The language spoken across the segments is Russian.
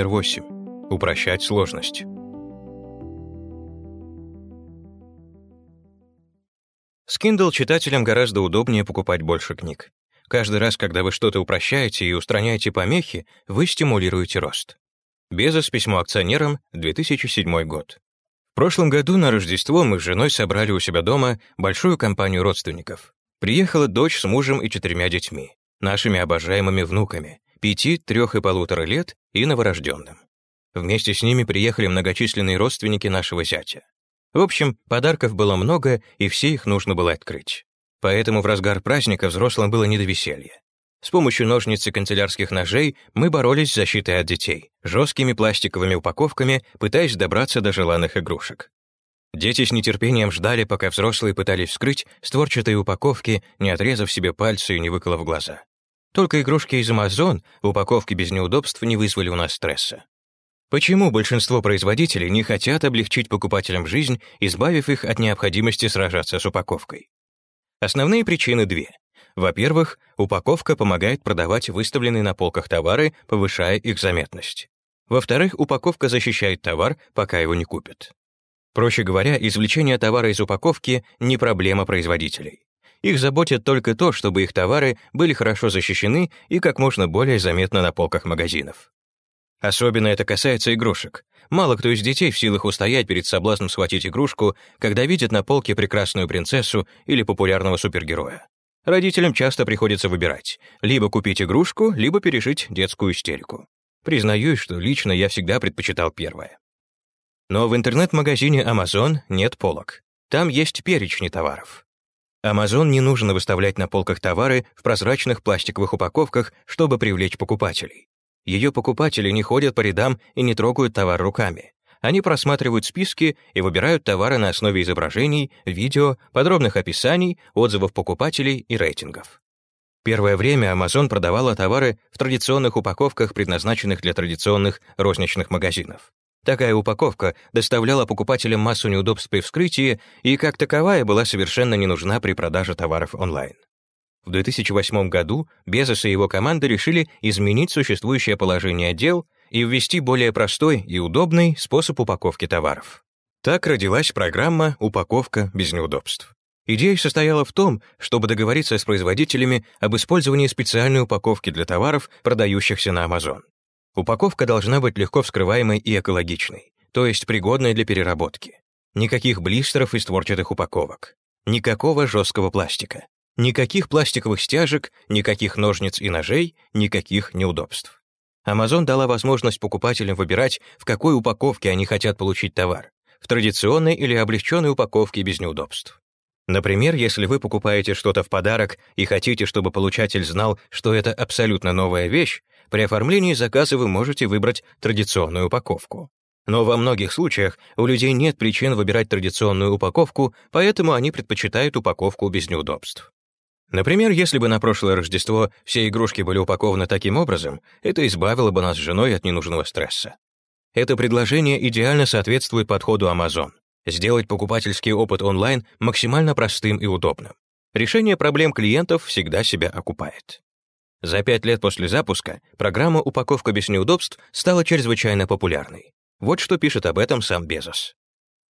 номер 8. Упрощать сложность. С Kindle читателям гораздо удобнее покупать больше книг. Каждый раз, когда вы что-то упрощаете и устраняете помехи, вы стимулируете рост. Безос письмо акционерам, 2007 год. В прошлом году на Рождество мы с женой собрали у себя дома большую компанию родственников. Приехала дочь с мужем и четырьмя детьми, нашими обожаемыми внуками, пяти, трех и полутора лет и новорожденным. Вместе с ними приехали многочисленные родственники нашего зятя. В общем, подарков было много, и все их нужно было открыть. Поэтому в разгар праздника взрослым было не до веселья. С помощью ножниц и канцелярских ножей мы боролись с защитой от детей, жесткими пластиковыми упаковками, пытаясь добраться до желанных игрушек. Дети с нетерпением ждали, пока взрослые пытались вскрыть створчатые упаковки, не отрезав себе пальцы и не выколов глаза. Только игрушки из Amazon, упаковки без неудобств не вызвали у нас стресса. Почему большинство производителей не хотят облегчить покупателям жизнь, избавив их от необходимости сражаться с упаковкой? Основные причины две. Во-первых, упаковка помогает продавать выставленные на полках товары, повышая их заметность. Во-вторых, упаковка защищает товар, пока его не купят. Проще говоря, извлечение товара из упаковки — не проблема производителей. Их заботит только то, чтобы их товары были хорошо защищены и как можно более заметны на полках магазинов. Особенно это касается игрушек. Мало кто из детей в силах устоять перед соблазном схватить игрушку, когда видит на полке прекрасную принцессу или популярного супергероя. Родителям часто приходится выбирать, либо купить игрушку, либо пережить детскую истерику. Признаюсь, что лично я всегда предпочитал первое. Но в интернет-магазине Amazon нет полок. Там есть перечни товаров. Amazon не нужно выставлять на полках товары в прозрачных пластиковых упаковках, чтобы привлечь покупателей. Ее покупатели не ходят по рядам и не трогают товар руками. Они просматривают списки и выбирают товары на основе изображений, видео, подробных описаний, отзывов покупателей и рейтингов. Первое время Amazon продавала товары в традиционных упаковках, предназначенных для традиционных розничных магазинов. Такая упаковка доставляла покупателям массу неудобств при вскрытии и как таковая была совершенно не нужна при продаже товаров онлайн. В 2008 году Безос и его команда решили изменить существующее положение дел и ввести более простой и удобный способ упаковки товаров. Так родилась программа «Упаковка без неудобств». Идея состояла в том, чтобы договориться с производителями об использовании специальной упаковки для товаров, продающихся на Amazon. Упаковка должна быть легко вскрываемой и экологичной, то есть пригодной для переработки. Никаких блистеров и створчатых упаковок. Никакого жесткого пластика. Никаких пластиковых стяжек, никаких ножниц и ножей, никаких неудобств. Amazon дала возможность покупателям выбирать, в какой упаковке они хотят получить товар, в традиционной или облегченной упаковке без неудобств. Например, если вы покупаете что-то в подарок и хотите, чтобы получатель знал, что это абсолютно новая вещь, при оформлении заказа вы можете выбрать традиционную упаковку. Но во многих случаях у людей нет причин выбирать традиционную упаковку, поэтому они предпочитают упаковку без неудобств. Например, если бы на прошлое Рождество все игрушки были упакованы таким образом, это избавило бы нас с женой от ненужного стресса. Это предложение идеально соответствует подходу Amazon — сделать покупательский опыт онлайн максимально простым и удобным. Решение проблем клиентов всегда себя окупает. За пять лет после запуска программа «Упаковка без неудобств» стала чрезвычайно популярной. Вот что пишет об этом сам Безос.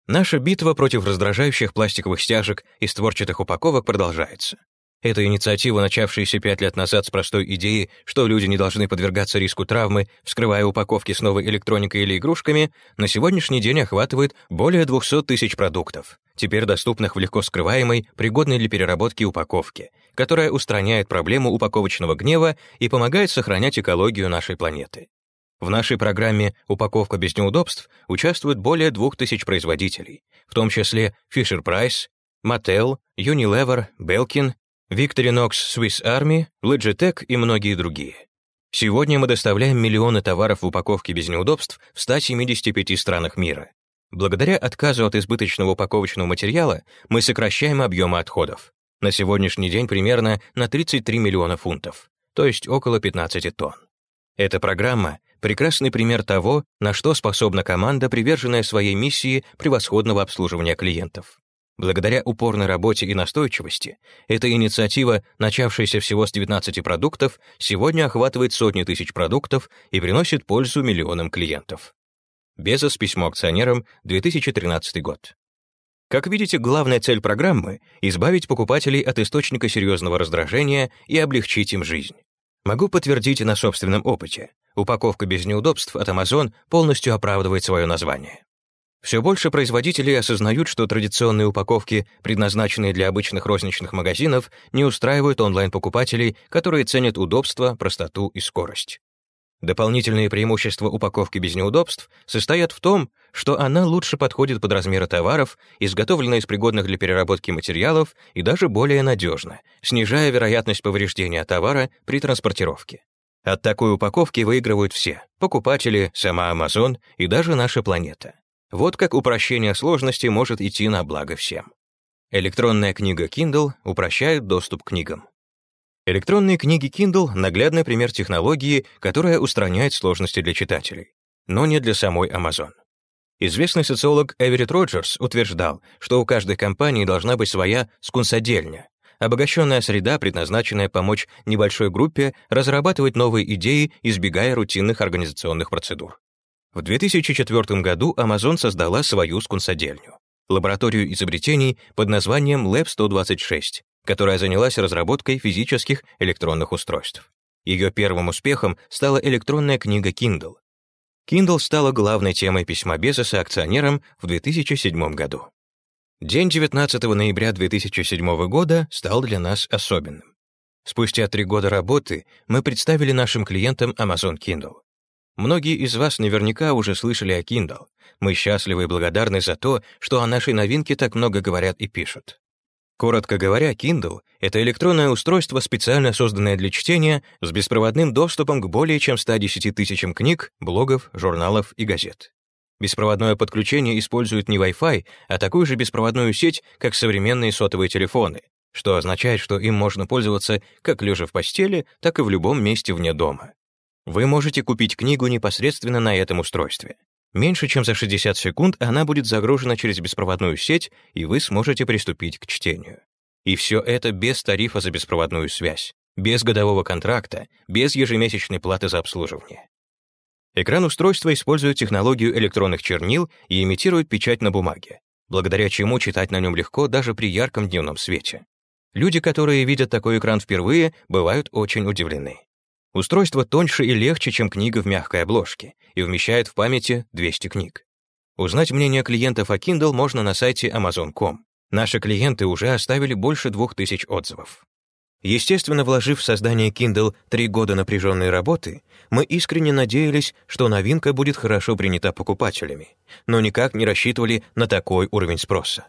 Наша битва против раздражающих пластиковых стяжек и створчатых упаковок продолжается. Эта инициатива, начавшаяся пять лет назад с простой идеи, что люди не должны подвергаться риску травмы, вскрывая упаковки с новой электроникой или игрушками, на сегодняшний день охватывает более 200 тысяч продуктов, теперь доступных в легко скрываемой, пригодной для переработки упаковке, которая устраняет проблему упаковочного гнева и помогает сохранять экологию нашей планеты. В нашей программе «Упаковка без неудобств» участвуют более 2000 производителей, в том числе Fisher-Price, Mattel, Unilever, Belkin Victorinox Swiss Army, Logitech и многие другие. Сегодня мы доставляем миллионы товаров в упаковке без неудобств в 175 странах мира. Благодаря отказу от избыточного упаковочного материала мы сокращаем объемы отходов. На сегодняшний день примерно на 33 миллиона фунтов, то есть около 15 тонн. Эта программа — прекрасный пример того, на что способна команда, приверженная своей миссии превосходного обслуживания клиентов. Благодаря упорной работе и настойчивости, эта инициатива, начавшаяся всего с 19 продуктов, сегодня охватывает сотни тысяч продуктов и приносит пользу миллионам клиентов. Безос письмо акционерам, 2013 год. Как видите, главная цель программы — избавить покупателей от источника серьезного раздражения и облегчить им жизнь. Могу подтвердить на собственном опыте. Упаковка без неудобств от Amazon полностью оправдывает свое название. Все больше производителей осознают, что традиционные упаковки, предназначенные для обычных розничных магазинов, не устраивают онлайн-покупателей, которые ценят удобство, простоту и скорость. Дополнительные преимущества упаковки без неудобств состоят в том, что она лучше подходит под размеры товаров, изготовлена из пригодных для переработки материалов и даже более надежна, снижая вероятность повреждения товара при транспортировке. От такой упаковки выигрывают все — покупатели, сама Amazon и даже наша планета. Вот как упрощение сложности может идти на благо всем. Электронная книга Kindle упрощает доступ к книгам. Электронные книги Kindle — наглядный пример технологии, которая устраняет сложности для читателей, но не для самой Amazon. Известный социолог Эверетт Роджерс утверждал, что у каждой компании должна быть своя скунсодельня, обогащенная среда, предназначенная помочь небольшой группе разрабатывать новые идеи, избегая рутинных организационных процедур. В 2004 году Amazon создала свою скунсодельню — лабораторию изобретений под названием Lab 126, которая занялась разработкой физических электронных устройств. Ее первым успехом стала электронная книга Kindle. Kindle стала главной темой письма Безоса акционерам в 2007 году. День 19 ноября 2007 года стал для нас особенным. Спустя три года работы мы представили нашим клиентам Amazon Kindle. Многие из вас наверняка уже слышали о Kindle. Мы счастливы и благодарны за то, что о нашей новинке так много говорят и пишут. Коротко говоря, Kindle — это электронное устройство, специально созданное для чтения, с беспроводным доступом к более чем 110 тысячам книг, блогов, журналов и газет. Беспроводное подключение использует не Wi-Fi, а такую же беспроводную сеть, как современные сотовые телефоны, что означает, что им можно пользоваться как лежа в постели, так и в любом месте вне дома. Вы можете купить книгу непосредственно на этом устройстве. Меньше чем за 60 секунд она будет загружена через беспроводную сеть, и вы сможете приступить к чтению. И все это без тарифа за беспроводную связь, без годового контракта, без ежемесячной платы за обслуживание. Экран устройства использует технологию электронных чернил и имитирует печать на бумаге, благодаря чему читать на нем легко даже при ярком дневном свете. Люди, которые видят такой экран впервые, бывают очень удивлены. Устройство тоньше и легче, чем книга в мягкой обложке, и вмещает в памяти 200 книг. Узнать мнение клиентов о Kindle можно на сайте Amazon.com. Наши клиенты уже оставили больше 2000 отзывов. Естественно, вложив в создание Kindle три года напряженной работы, мы искренне надеялись, что новинка будет хорошо принята покупателями, но никак не рассчитывали на такой уровень спроса.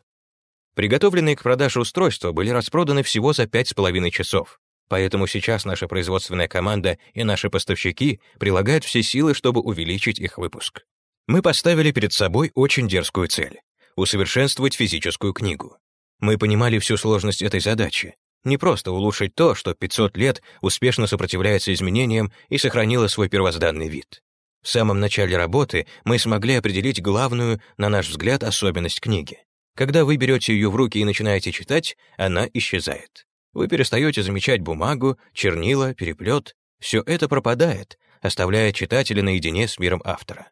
Приготовленные к продаже устройства были распроданы всего за 5,5 часов, Поэтому сейчас наша производственная команда и наши поставщики прилагают все силы, чтобы увеличить их выпуск. Мы поставили перед собой очень дерзкую цель — усовершенствовать физическую книгу. Мы понимали всю сложность этой задачи. Не просто улучшить то, что 500 лет успешно сопротивляется изменениям и сохранило свой первозданный вид. В самом начале работы мы смогли определить главную, на наш взгляд, особенность книги. Когда вы берете ее в руки и начинаете читать, она исчезает. Вы перестаете замечать бумагу, чернила, переплет. Все это пропадает, оставляя читателя наедине с миром автора.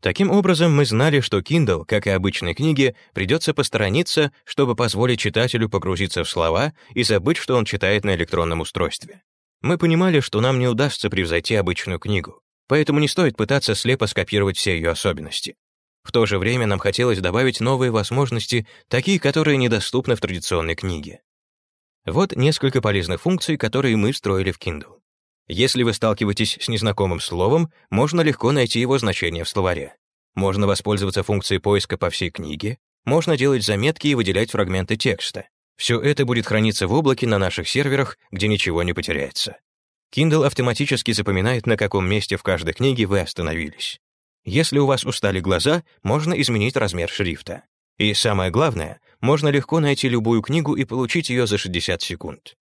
Таким образом, мы знали, что Kindle, как и обычной книги, придется посторониться, чтобы позволить читателю погрузиться в слова и забыть, что он читает на электронном устройстве. Мы понимали, что нам не удастся превзойти обычную книгу, поэтому не стоит пытаться слепо скопировать все ее особенности. В то же время нам хотелось добавить новые возможности, такие, которые недоступны в традиционной книге. Вот несколько полезных функций, которые мы встроили в Kindle. Если вы сталкиваетесь с незнакомым словом, можно легко найти его значение в словаре. Можно воспользоваться функцией поиска по всей книге, можно делать заметки и выделять фрагменты текста. Все это будет храниться в облаке на наших серверах, где ничего не потеряется. Kindle автоматически запоминает, на каком месте в каждой книге вы остановились. Если у вас устали глаза, можно изменить размер шрифта. И самое главное, можно легко найти любую книгу и получить ее за 60 секунд.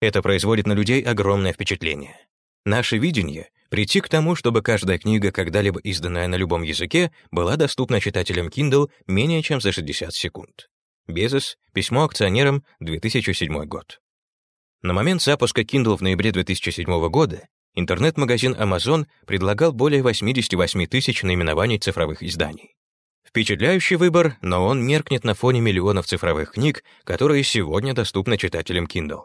Это производит на людей огромное впечатление. Наше видение — прийти к тому, чтобы каждая книга, когда-либо изданная на любом языке, была доступна читателям Kindle менее чем за 60 секунд. Безос, письмо акционерам, 2007 год. На момент запуска Kindle в ноябре 2007 года интернет-магазин Amazon предлагал более 88 тысяч наименований цифровых изданий. Впечатляющий выбор, но он меркнет на фоне миллионов цифровых книг, которые сегодня доступны читателям Kindle.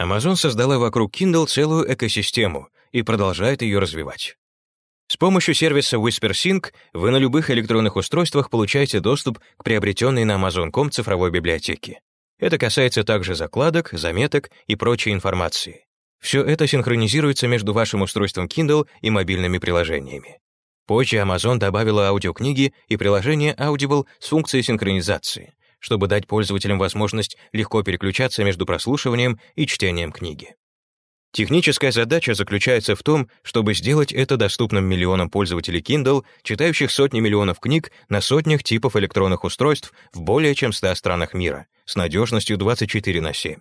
Amazon создала вокруг Kindle целую экосистему и продолжает ее развивать. С помощью сервиса WhisperSync вы на любых электронных устройствах получаете доступ к приобретенной на Amazon.com цифровой библиотеке. Это касается также закладок, заметок и прочей информации. Все это синхронизируется между вашим устройством Kindle и мобильными приложениями. Позже Amazon добавила аудиокниги и приложение Audible с функцией синхронизации, чтобы дать пользователям возможность легко переключаться между прослушиванием и чтением книги. Техническая задача заключается в том, чтобы сделать это доступным миллионам пользователей Kindle, читающих сотни миллионов книг на сотнях типов электронных устройств в более чем 100 странах мира, с надежностью 24 на 7.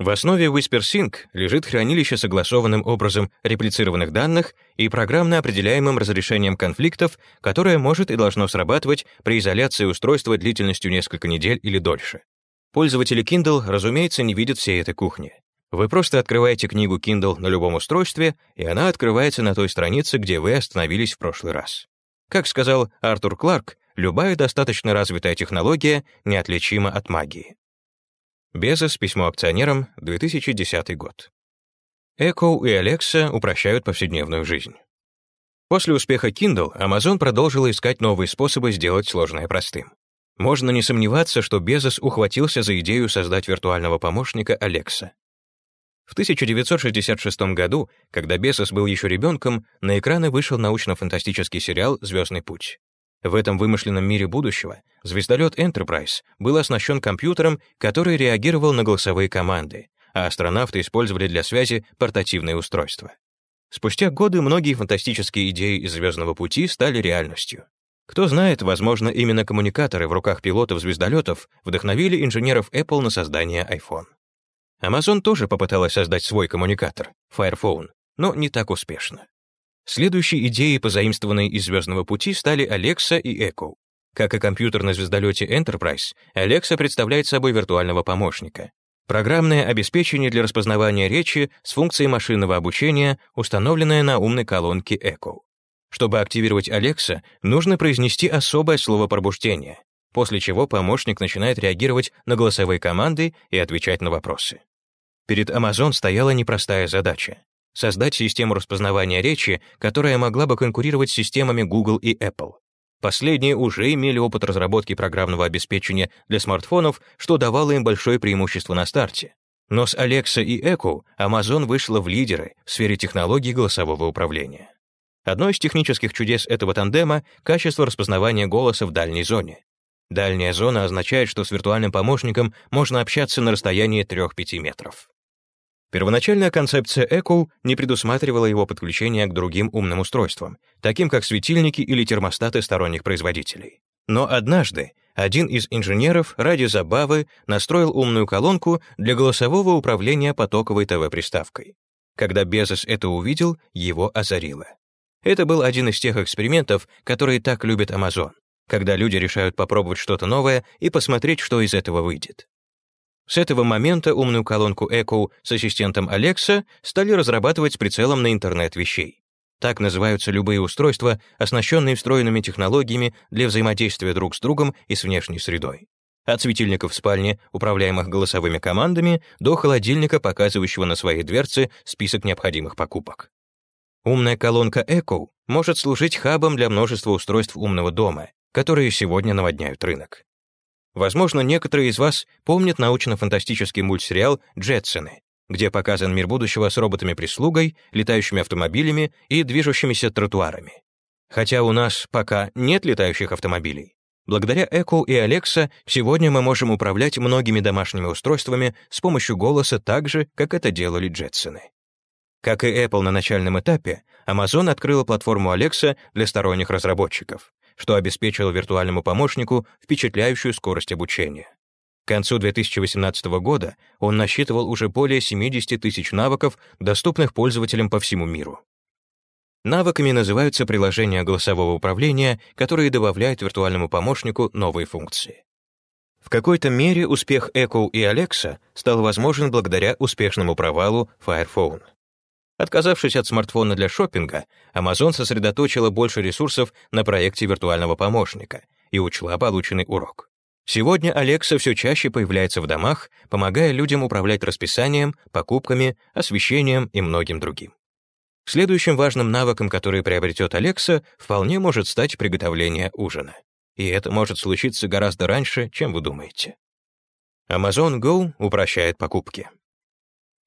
В основе WhisperSync лежит хранилище согласованным образом реплицированных данных и программно определяемым разрешением конфликтов, которое может и должно срабатывать при изоляции устройства длительностью несколько недель или дольше. Пользователи Kindle, разумеется, не видят всей этой кухни. Вы просто открываете книгу Kindle на любом устройстве, и она открывается на той странице, где вы остановились в прошлый раз. Как сказал Артур Кларк, любая достаточно развитая технология неотличима от магии. Безос, письмо акционерам, 2010 год. Echo и Alexa упрощают повседневную жизнь. После успеха Kindle Amazon продолжила искать новые способы сделать сложное простым. Можно не сомневаться, что Безос ухватился за идею создать виртуального помощника Alexa. В 1966 году, когда Безос был еще ребенком, на экраны вышел научно-фантастический сериал «Звездный путь». В этом вымышленном мире будущего звездолет Enterprise был оснащен компьютером, который реагировал на голосовые команды, а астронавты использовали для связи портативные устройства. Спустя годы многие фантастические идеи из «Звездного пути» стали реальностью. Кто знает, возможно, именно коммуникаторы в руках пилотов звездолетов вдохновили инженеров Apple на создание iPhone. Amazon тоже попыталась создать свой коммуникатор — Firephone, но не так успешно. Следующей идеей, позаимствованной из «Звездного пути», стали Alexa и Echo. Как и компьютер на звездолете Enterprise, Alexa представляет собой виртуального помощника. Программное обеспечение для распознавания речи с функцией машинного обучения, установленное на умной колонке Echo. Чтобы активировать Alexa, нужно произнести особое слово пробуждения, после чего помощник начинает реагировать на голосовые команды и отвечать на вопросы. Перед Amazon стояла непростая задача создать систему распознавания речи, которая могла бы конкурировать с системами Google и Apple. Последние уже имели опыт разработки программного обеспечения для смартфонов, что давало им большое преимущество на старте. Но с Alexa и Echo Amazon вышла в лидеры в сфере технологий голосового управления. Одно из технических чудес этого тандема — качество распознавания голоса в дальней зоне. Дальняя зона означает, что с виртуальным помощником можно общаться на расстоянии 3-5 метров. Первоначальная концепция Echo не предусматривала его подключение к другим умным устройствам, таким как светильники или термостаты сторонних производителей. Но однажды один из инженеров ради забавы настроил умную колонку для голосового управления потоковой ТВ-приставкой. Когда Безос это увидел, его озарило. Это был один из тех экспериментов, которые так любит Amazon, когда люди решают попробовать что-то новое и посмотреть, что из этого выйдет. С этого момента умную колонку Echo с ассистентом Alexa стали разрабатывать с прицелом на интернет вещей. Так называются любые устройства, оснащенные встроенными технологиями для взаимодействия друг с другом и с внешней средой. От светильников в спальне, управляемых голосовыми командами, до холодильника, показывающего на своей дверце список необходимых покупок. Умная колонка Echo может служить хабом для множества устройств умного дома, которые сегодня наводняют рынок. Возможно, некоторые из вас помнят научно-фантастический мультсериал «Джетсоны», где показан мир будущего с роботами-прислугой, летающими автомобилями и движущимися тротуарами. Хотя у нас пока нет летающих автомобилей. Благодаря Echo и Alexa сегодня мы можем управлять многими домашними устройствами с помощью голоса так же, как это делали Джетсоны. Как и Apple на начальном этапе, Amazon открыла платформу Alexa для сторонних разработчиков что обеспечило виртуальному помощнику впечатляющую скорость обучения. К концу 2018 года он насчитывал уже более 70 тысяч навыков, доступных пользователям по всему миру. Навыками называются приложения голосового управления, которые добавляют виртуальному помощнику новые функции. В какой-то мере успех Echo и Alexa стал возможен благодаря успешному провалу Fire Phone. Отказавшись от смартфона для шопинга, Amazon сосредоточила больше ресурсов на проекте виртуального помощника и учла полученный урок. Сегодня Alexa все чаще появляется в домах, помогая людям управлять расписанием, покупками, освещением и многим другим. Следующим важным навыком, который приобретет Alexa, вполне может стать приготовление ужина. И это может случиться гораздо раньше, чем вы думаете. Amazon Go упрощает покупки.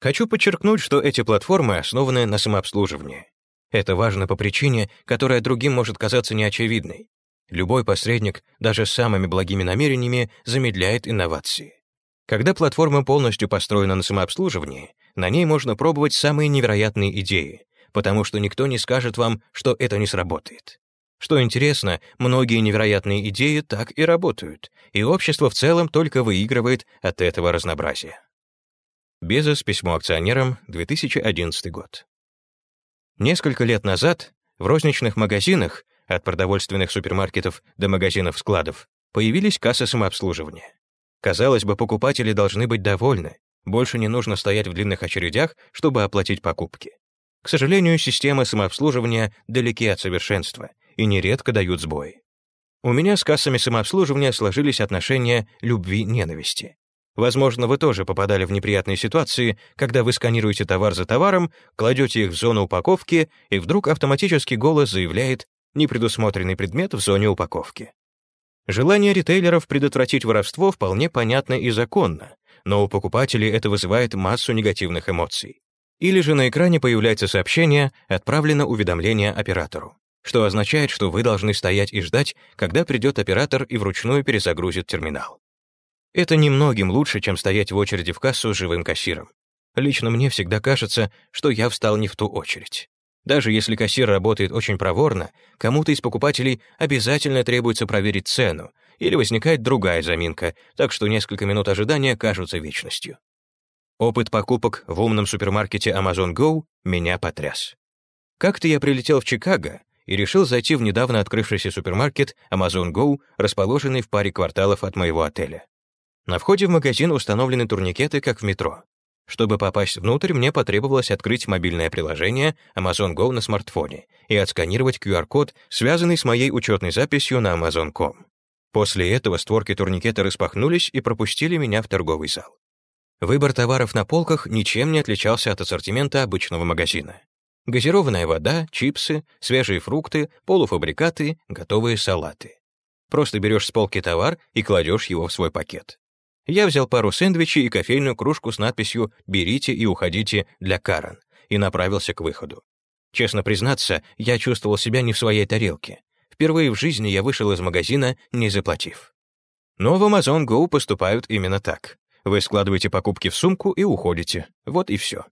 Хочу подчеркнуть, что эти платформы основаны на самообслуживании. Это важно по причине, которая другим может казаться неочевидной. Любой посредник, даже с самыми благими намерениями, замедляет инновации. Когда платформа полностью построена на самообслуживании, на ней можно пробовать самые невероятные идеи, потому что никто не скажет вам, что это не сработает. Что интересно, многие невероятные идеи так и работают, и общество в целом только выигрывает от этого разнообразия. Безос, письмо акционерам, 2011 год. Несколько лет назад в розничных магазинах, от продовольственных супермаркетов до магазинов-складов, появились кассы самообслуживания. Казалось бы, покупатели должны быть довольны, больше не нужно стоять в длинных очередях, чтобы оплатить покупки. К сожалению, системы самообслуживания далеки от совершенства и нередко дают сбои. У меня с кассами самообслуживания сложились отношения любви-ненависти. Возможно, вы тоже попадали в неприятные ситуации, когда вы сканируете товар за товаром, кладете их в зону упаковки, и вдруг автоматический голос заявляет «непредусмотренный предмет в зоне упаковки». Желание ритейлеров предотвратить воровство вполне понятно и законно, но у покупателей это вызывает массу негативных эмоций. Или же на экране появляется сообщение «Отправлено уведомление оператору», что означает, что вы должны стоять и ждать, когда придет оператор и вручную перезагрузит терминал. Это немногим лучше, чем стоять в очереди в кассу с живым кассиром. Лично мне всегда кажется, что я встал не в ту очередь. Даже если кассир работает очень проворно, кому-то из покупателей обязательно требуется проверить цену, или возникает другая заминка, так что несколько минут ожидания кажутся вечностью. Опыт покупок в умном супермаркете Amazon Go меня потряс. Как-то я прилетел в Чикаго и решил зайти в недавно открывшийся супермаркет Amazon Go, расположенный в паре кварталов от моего отеля. На входе в магазин установлены турникеты, как в метро. Чтобы попасть внутрь, мне потребовалось открыть мобильное приложение Amazon Go на смартфоне и отсканировать QR-код, связанный с моей учетной записью на Amazon.com. После этого створки турникета распахнулись и пропустили меня в торговый зал. Выбор товаров на полках ничем не отличался от ассортимента обычного магазина. Газированная вода, чипсы, свежие фрукты, полуфабрикаты, готовые салаты. Просто берешь с полки товар и кладешь его в свой пакет. Я взял пару сэндвичей и кофейную кружку с надписью «Берите и уходите» для Карен и направился к выходу. Честно признаться, я чувствовал себя не в своей тарелке. Впервые в жизни я вышел из магазина, не заплатив. Но в Amazon Go поступают именно так. Вы складываете покупки в сумку и уходите. Вот и все.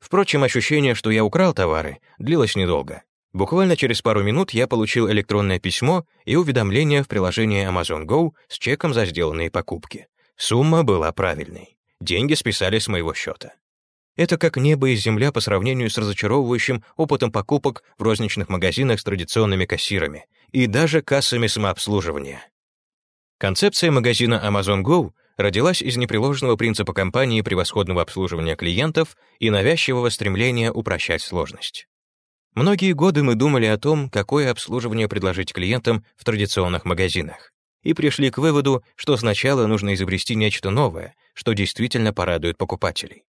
Впрочем, ощущение, что я украл товары, длилось недолго. Буквально через пару минут я получил электронное письмо и уведомление в приложении Amazon Go с чеком за сделанные покупки. Сумма была правильной. Деньги списали с моего счета. Это как небо и земля по сравнению с разочаровывающим опытом покупок в розничных магазинах с традиционными кассирами и даже кассами самообслуживания. Концепция магазина Amazon Go родилась из непреложного принципа компании превосходного обслуживания клиентов и навязчивого стремления упрощать сложность. Многие годы мы думали о том, какое обслуживание предложить клиентам в традиционных магазинах и пришли к выводу, что сначала нужно изобрести нечто новое, что действительно порадует покупателей.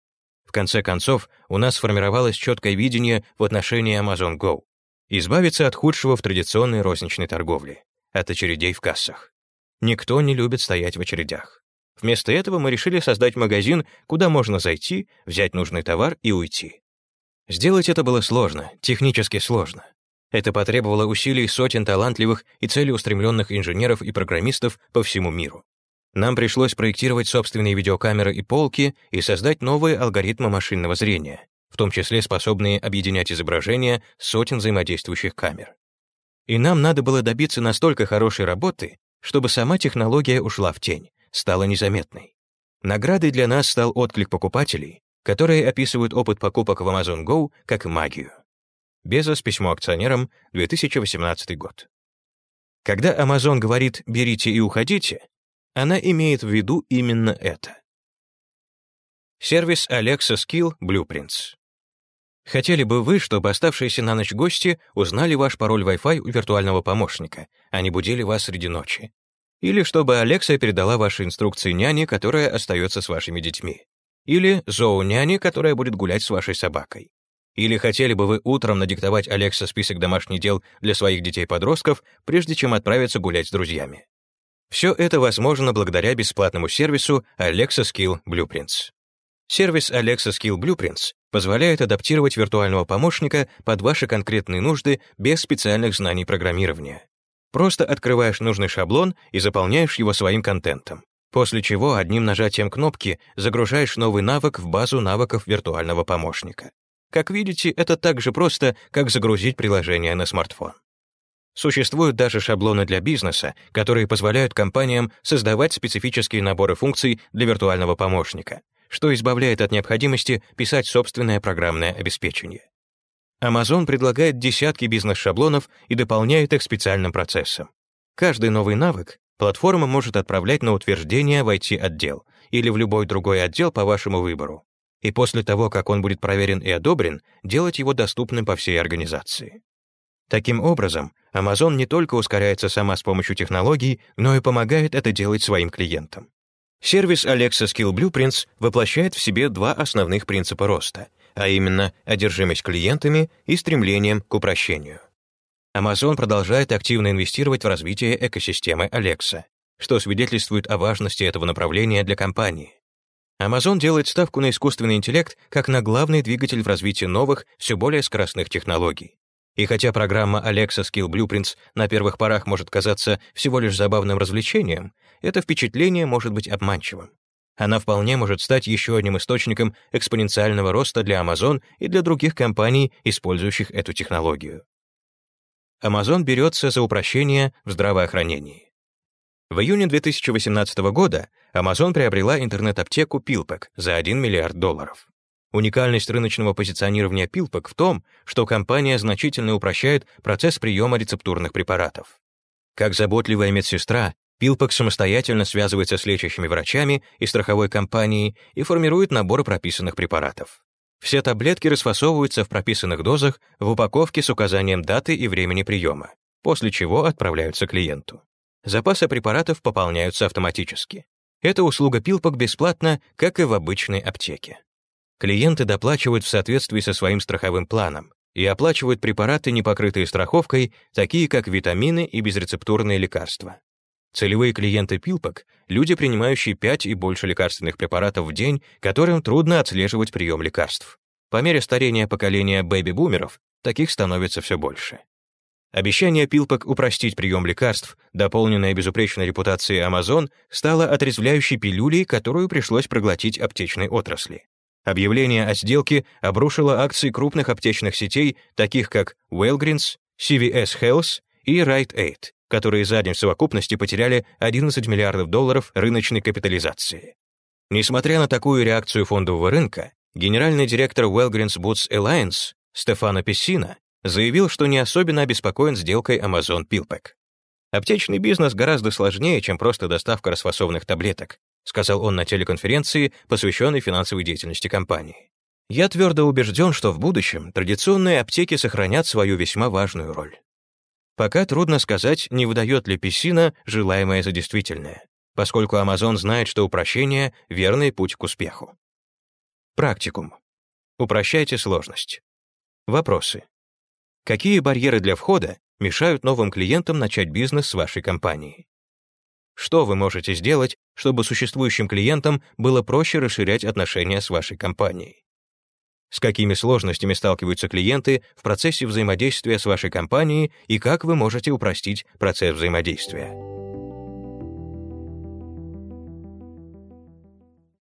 В конце концов, у нас сформировалось четкое видение в отношении Amazon Go — избавиться от худшего в традиционной розничной торговле, от очередей в кассах. Никто не любит стоять в очередях. Вместо этого мы решили создать магазин, куда можно зайти, взять нужный товар и уйти. Сделать это было сложно, технически сложно. Это потребовало усилий сотен талантливых и целеустремленных инженеров и программистов по всему миру. Нам пришлось проектировать собственные видеокамеры и полки и создать новые алгоритмы машинного зрения, в том числе способные объединять изображения сотен взаимодействующих камер. И нам надо было добиться настолько хорошей работы, чтобы сама технология ушла в тень, стала незаметной. Наградой для нас стал отклик покупателей, которые описывают опыт покупок в Amazon Go как магию. Безос, письмо акционерам, 2018 год. Когда Amazon говорит «берите и уходите», Она имеет в виду именно это. Сервис Alexa Skill Blueprints. Хотели бы вы, чтобы оставшиеся на ночь гости узнали ваш пароль Wi-Fi у виртуального помощника, а не будили вас среди ночи? Или чтобы Алекса передала ваши инструкции няне, которая остается с вашими детьми? Или зоу-няне, которая будет гулять с вашей собакой? Или хотели бы вы утром надиктовать Алекса список домашних дел для своих детей-подростков, прежде чем отправиться гулять с друзьями? Все это возможно благодаря бесплатному сервису Alexa Skill Blueprints. Сервис Alexa Skill Blueprints позволяет адаптировать виртуального помощника под ваши конкретные нужды без специальных знаний программирования. Просто открываешь нужный шаблон и заполняешь его своим контентом, после чего одним нажатием кнопки загружаешь новый навык в базу навыков виртуального помощника. Как видите, это так же просто, как загрузить приложение на смартфон. Существуют даже шаблоны для бизнеса, которые позволяют компаниям создавать специфические наборы функций для виртуального помощника, что избавляет от необходимости писать собственное программное обеспечение. Amazon предлагает десятки бизнес-шаблонов и дополняет их специальным процессом. Каждый новый навык платформа может отправлять на утверждение в IT-отдел или в любой другой отдел по вашему выбору. И после того, как он будет проверен и одобрен, делать его доступным по всей организации. Таким образом, Amazon не только ускоряется сама с помощью технологий, но и помогает это делать своим клиентам. Сервис Alexa Skill Blueprints воплощает в себе два основных принципа роста, а именно одержимость клиентами и стремлением к упрощению. Amazon продолжает активно инвестировать в развитие экосистемы Alexa, что свидетельствует о важности этого направления для компании. Amazon делает ставку на искусственный интеллект как на главный двигатель в развитии новых, все более скоростных технологий. И хотя программа Alexa Skill Blueprints на первых порах может казаться всего лишь забавным развлечением, это впечатление может быть обманчивым. Она вполне может стать еще одним источником экспоненциального роста для Amazon и для других компаний, использующих эту технологию. Amazon берется за упрощение в здравоохранении. В июне 2018 года Amazon приобрела интернет-аптеку Pilpack за 1 миллиард долларов. Уникальность рыночного позиционирования Pilpack в том, что компания значительно упрощает процесс приема рецептурных препаратов. Как заботливая медсестра, Пилпак самостоятельно связывается с лечащими врачами и страховой компанией и формирует набор прописанных препаратов. Все таблетки расфасовываются в прописанных дозах в упаковке с указанием даты и времени приема, после чего отправляются клиенту. Запасы препаратов пополняются автоматически. Эта услуга Пилпак бесплатна, как и в обычной аптеке. Клиенты доплачивают в соответствии со своим страховым планом и оплачивают препараты, не покрытые страховкой, такие как витамины и безрецептурные лекарства. Целевые клиенты Пилпак — люди, принимающие 5 и больше лекарственных препаратов в день, которым трудно отслеживать прием лекарств. По мере старения поколения бэби-бумеров таких становится все больше. Обещание Пилпак упростить прием лекарств, дополненное безупречной репутацией Amazon, стало отрезвляющей пилюлей, которую пришлось проглотить аптечной отрасли. Объявление о сделке обрушило акции крупных аптечных сетей, таких как Walgreens, CVS Health и Rite Aid, которые за день в совокупности потеряли 11 миллиардов долларов рыночной капитализации. Несмотря на такую реакцию фондового рынка, генеральный директор Walgreens Boots Alliance Стефано Пессина заявил, что не особенно обеспокоен сделкой Amazon Pilpack. Аптечный бизнес гораздо сложнее, чем просто доставка расфасованных таблеток, сказал он на телеконференции, посвященной финансовой деятельности компании. Я твердо убежден, что в будущем традиционные аптеки сохранят свою весьма важную роль. Пока трудно сказать, не выдает ли Пессина желаемое за действительное, поскольку Amazon знает, что упрощение — верный путь к успеху. Практикум. Упрощайте сложность. Вопросы. Какие барьеры для входа мешают новым клиентам начать бизнес с вашей компанией? Что вы можете сделать, чтобы существующим клиентам было проще расширять отношения с вашей компанией? С какими сложностями сталкиваются клиенты в процессе взаимодействия с вашей компанией и как вы можете упростить процесс взаимодействия?